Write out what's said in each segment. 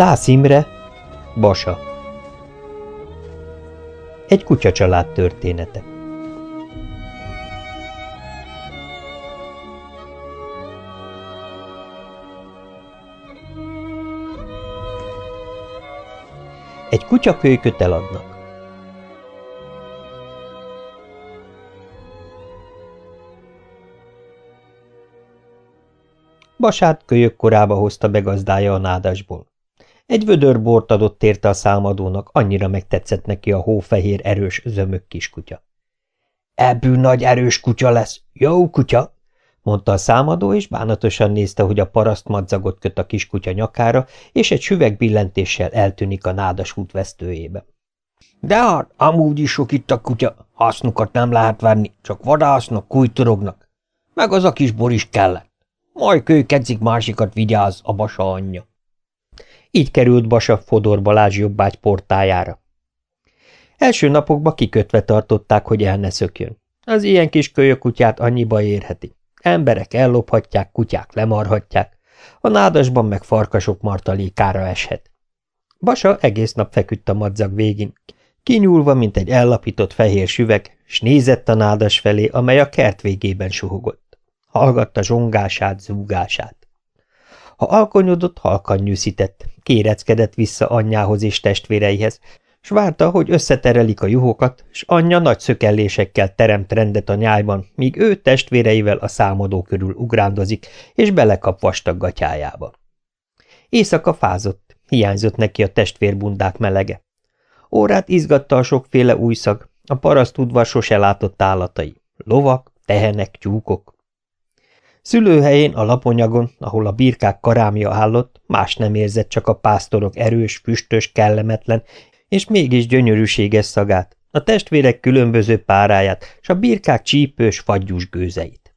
Szász Imre, Basa Egy kutyacsalád története Egy kutyakölyköt eladnak. Basát kölyök korába hozta be gazdája a nádasból. Egy vödör bort adott érte a számadónak, annyira megtetszett neki a hófehér erős zömök kiskutya. Ebből nagy erős kutya lesz, jó kutya, mondta a számadó, és bánatosan nézte, hogy a paraszt madzagot köt a kiskutya nyakára, és egy süveg billentéssel eltűnik a nádas útvesztőjébe. De hát, amúgy is sok itt a kutya, hasznukat nem lehet venni, csak vadásznak, kújtorognak. Meg az a kis bor is kellett. Majd kőkedzik másikat vigyáz a Basa anyja. Így került Basa Fodor Balázs jobbágy portájára. Első napokban kikötve tartották, hogy el ne szökjön. Az ilyen kis kölyökutyát annyiba érheti. Emberek ellophatják, kutyák lemarhatják, a nádasban meg farkasok martalékára eshet. Basa egész nap feküdt a madzag végén, kinyúlva, mint egy ellapított fehér süveg, s nézett a nádas felé, amely a kert végében suhogott. Hallgatta zsongását, zúgását. Ha alkonyodott, halkan nyűszített, kéreckedett vissza anyjához és testvéreihez, s várta, hogy összeterelik a juhokat, s anyja nagy szökellésekkel teremt rendet a nyájban, míg ő testvéreivel a számadó körül ugrándozik, és belekap vastag gatyájába. Éjszaka fázott, hiányzott neki a testvérbundák melege. Órát izgatta a sokféle új szag, a paraszt udvar sose látott állatai, lovak, tehenek, tyúkok. Szülőhelyén a laponyagon, ahol a birkák karámja állott, más nem érzett csak a pásztorok erős, füstös, kellemetlen és mégis gyönyörűséges szagát, a testvérek különböző páráját, s a birkák csípős, fagyús gőzeit.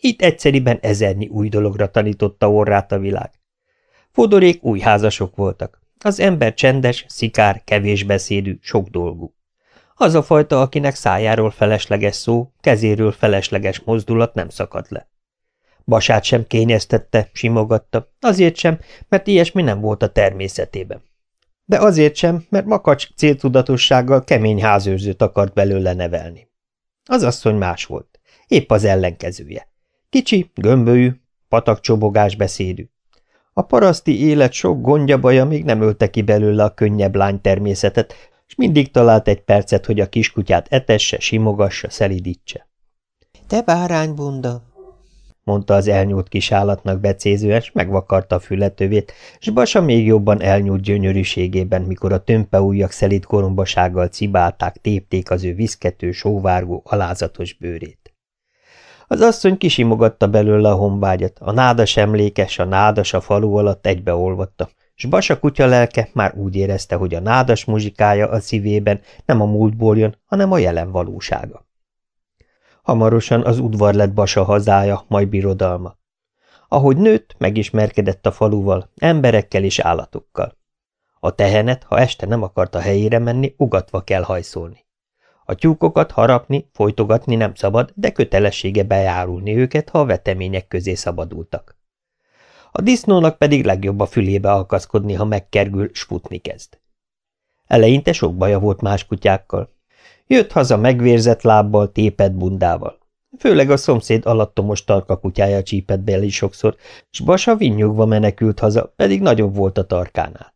Itt egyszeriben ezernyi új dologra tanította orrát a világ. Fodorék új házasok voltak. Az ember csendes, szikár, kevés beszédű, sok dolgú. Az a fajta, akinek szájáról felesleges szó, kezéről felesleges mozdulat nem szakad le. Basát sem kényeztette, simogatta, azért sem, mert ilyesmi nem volt a természetében. De azért sem, mert makacs céltudatossággal kemény házőrzőt akart belőle nevelni. Az asszony más volt, épp az ellenkezője. Kicsi, gömbölyű, patakcsobogás beszédű. A paraszti élet sok gondja baja még nem ölte ki belőle a könnyebb lány természetet, és mindig talált egy percet, hogy a kiskutyát etesse, simogassa, szelidítse. – Te báránybunda! Mondta az elnyúlt kis állatnak becézően, s megvakarta a fületövét, s Basa még jobban elnyúlt gyönyörűségében, mikor a tömpe ujjak szelít korombasággal cibálták, tépték az ő viszkető, sóvárgó, alázatos bőrét. Az asszony kisimogatta belőle a honvágyat, a nádas emlékes, a nádas a falu alatt egybeolvatta, s Basa kutya lelke már úgy érezte, hogy a nádas muzsikája a szívében nem a múltból jön, hanem a jelen valósága. Hamarosan az udvar lett Basa hazája, majd birodalma. Ahogy nőtt, megismerkedett a faluval, emberekkel és állatokkal. A tehenet, ha este nem akart a helyére menni, ugatva kell hajszolni. A tyúkokat harapni, folytogatni nem szabad, de kötelessége bejárulni őket, ha a vetemények közé szabadultak. A disznónak pedig legjobb a fülébe alkaszkodni, ha megkergül, sputni kezd. Eleinte sok baja volt más kutyákkal, Jött haza megvérzett lábbal, tépett bundával. Főleg a szomszéd alattomos tarka kutyája csípett belé sokszor, s Basa vinnyogva menekült haza, pedig nagyobb volt a tarkánál.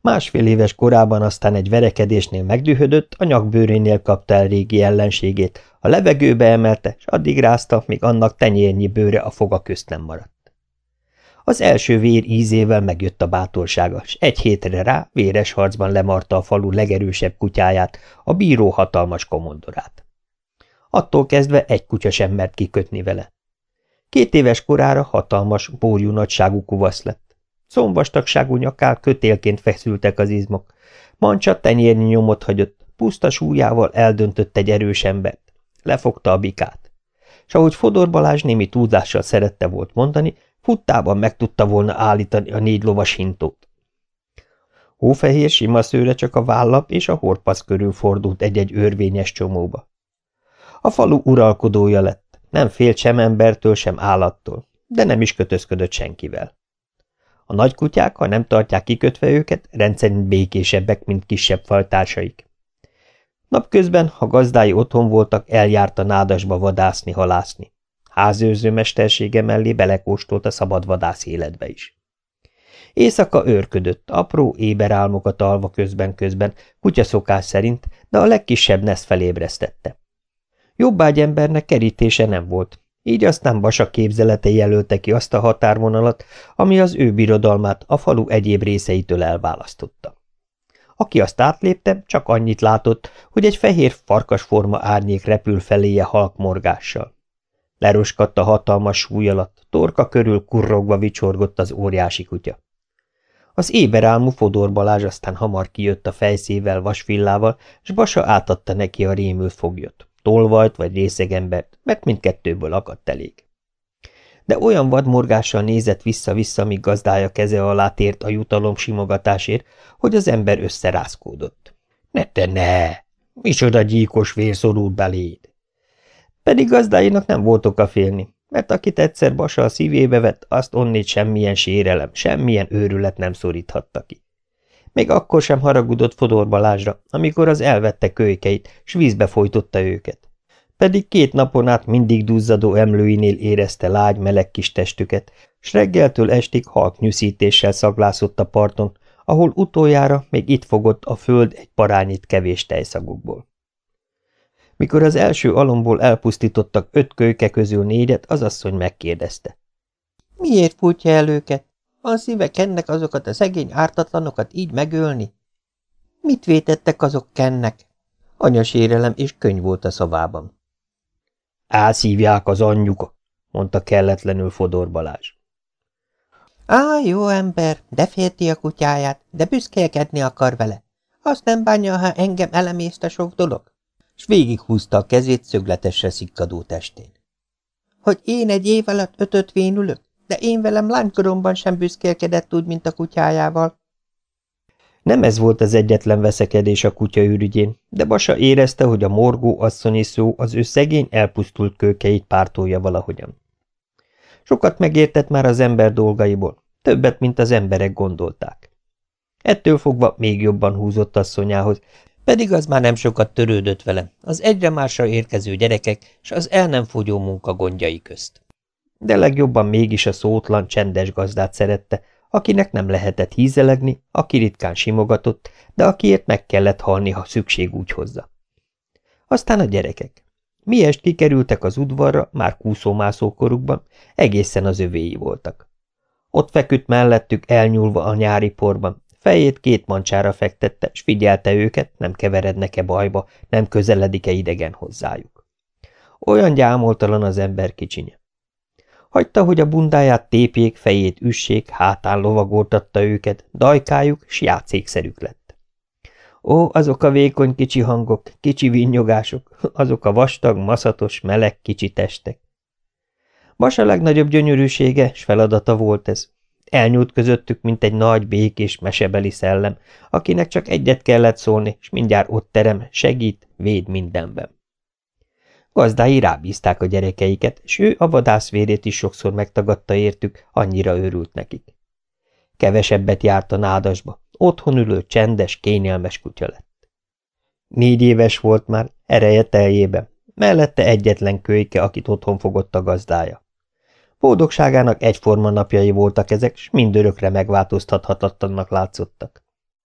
Másfél éves korában aztán egy verekedésnél megdühödött, a nyakbőrénél kapta el régi ellenségét, a levegőbe emelte, s addig rázta, míg annak tenyérnyi bőre a foga közt nem maradt. Az első vér ízével megjött a bátorsága, s egy hétre rá véres harcban lemarta a falu legerősebb kutyáját, a bíró hatalmas komondorát. Attól kezdve egy kutya sem mert kikötni vele. Két éves korára hatalmas, bórjú nagyságú kuvasz lett. Szomvastagságú nyakál kötélként feszültek az izmok. Mancsa tenyérnyi nyomot hagyott, puszta súlyával eldöntött egy erős embert. Lefogta a bikát. S ahogy Fodor Balázs némi túlzással szerette volt mondani, Futtában meg tudta volna állítani a négy lovas hintót. Hófehér sima szőre csak a válla és a horpasz körül fordult egy-egy örvényes csomóba. A falu uralkodója lett, nem félt sem embertől, sem állattól, de nem is kötözködött senkivel. A nagy kutyák, ha nem tartják kikötve őket, rendszerint békésebbek, mint kisebb faltársaik. Napközben, ha gazdái otthon voltak, eljárt a nádasba vadászni, Házőrző mestersége mellé belekóstolt a szabad vadász életbe is. Éjszaka őrködött, apró éberálmokat alva közben-közben, kutyaszokás szerint, de a legkisebb nesz felébresztette. Jobbágyembernek kerítése nem volt, így aztán Basa képzelete jelölte ki azt a határvonalat, ami az ő birodalmát a falu egyéb részeitől elválasztotta. Aki azt átlépte, csak annyit látott, hogy egy fehér farkasforma árnyék repül feléje halkmorgással. Leroskadt a hatalmas súly alatt, torka körül kurrogva vicsorgott az óriási kutya. Az éberálmú Fodor Balázs aztán hamar kijött a fejszével, vasvillával, s Basa átadta neki a rémült foglyot, tolvajt vagy részegembert, mert mindkettőből akadt elég. De olyan vadmorgással nézett vissza-vissza, míg gazdája keze alá tért a jutalom simogatásért, hogy az ember összerázkódott. Ne te ne! Micsoda gyíkos vér szorult beléd! Pedig gazdáinak nem volt oka félni, mert akit egyszer Basa a szívébe vett, azt onnét semmilyen sérelem, semmilyen őrület nem szoríthatta ki. Még akkor sem haragudott Fodor Balázsra, amikor az elvette kölykeit, s vízbe folytotta őket. Pedig két napon át mindig duzzadó emlőinél érezte lágy, meleg kis testüket, s reggeltől estig halk nyűszítéssel szaglászott a parton, ahol utoljára még itt fogott a föld egy parányit kevés tejszagokból. Mikor az első alomból elpusztítottak öt kölyke közül négyet, az asszony megkérdezte. Miért fújtja el őket? Van szíve kennek azokat a szegény ártatlanokat így megölni? Mit vétettek azok kennek? Anyasérelem és könyv volt a szavában. Álszívják az anyjuk, mondta kelletlenül Fodor Balázs. Á, jó ember, de félti a kutyáját, de büszkélkedni akar vele. Azt nem bánja, ha engem elemészt a sok dolog? S végighúzta a kezét szögletesre szikkadó testén. Hogy én egy év alatt ötöt vénülök, de én velem lánykoromban sem büszkélkedett úgy, mint a kutyájával. Nem ez volt az egyetlen veszekedés a kutya ürügyén, de Basa érezte, hogy a morgó asszonyi szó az ő szegény, elpusztult kőkeit pártolja valahogyan. Sokat megértett már az ember dolgaiból, többet, mint az emberek gondolták. Ettől fogva még jobban húzott asszonyához, pedig az már nem sokat törődött vele, az egyre másra érkező gyerekek és az el nem fogyó munka gondjai közt. De legjobban mégis a szótlan, csendes gazdát szerette, akinek nem lehetett hízelegni, aki ritkán simogatott, de akiért meg kellett halni, ha szükség úgy hozza. Aztán a gyerekek. Miest kikerültek az udvarra, már kúszómászó korukban, egészen az övéi voltak. Ott feküdt mellettük elnyúlva a nyári porban, Fejét két mancsára fektette, s figyelte őket, nem keverednek-e bajba, nem közeledik-e idegen hozzájuk. Olyan gyámoltalan az ember kicsinye. Hagyta, hogy a bundáját tépjék, fejét üssék, hátán lovagoltatta őket, dajkájuk, s játszékszerük lett. Ó, azok a vékony kicsi hangok, kicsi vinnyogások, azok a vastag, maszatos, meleg kicsi testek. Vas a legnagyobb gyönyörűsége, s feladata volt ez, Elnyújt közöttük, mint egy nagy, békés, mesebeli szellem, akinek csak egyet kellett szólni, és mindjárt ott terem, segít, véd mindenben. Gazdái rábízták a gyerekeiket, és ő a vadász vérét is sokszor megtagadta értük, annyira őrült nekik. Kevesebbet járt a nádasba, otthon ülő, csendes, kényelmes kutya lett. Négy éves volt már, ereje teljében, mellette egyetlen kölyke, akit otthon fogott a gazdája. Boldogságának egyforma napjai voltak ezek, s mindörökre megváltoztathatatlannak látszottak.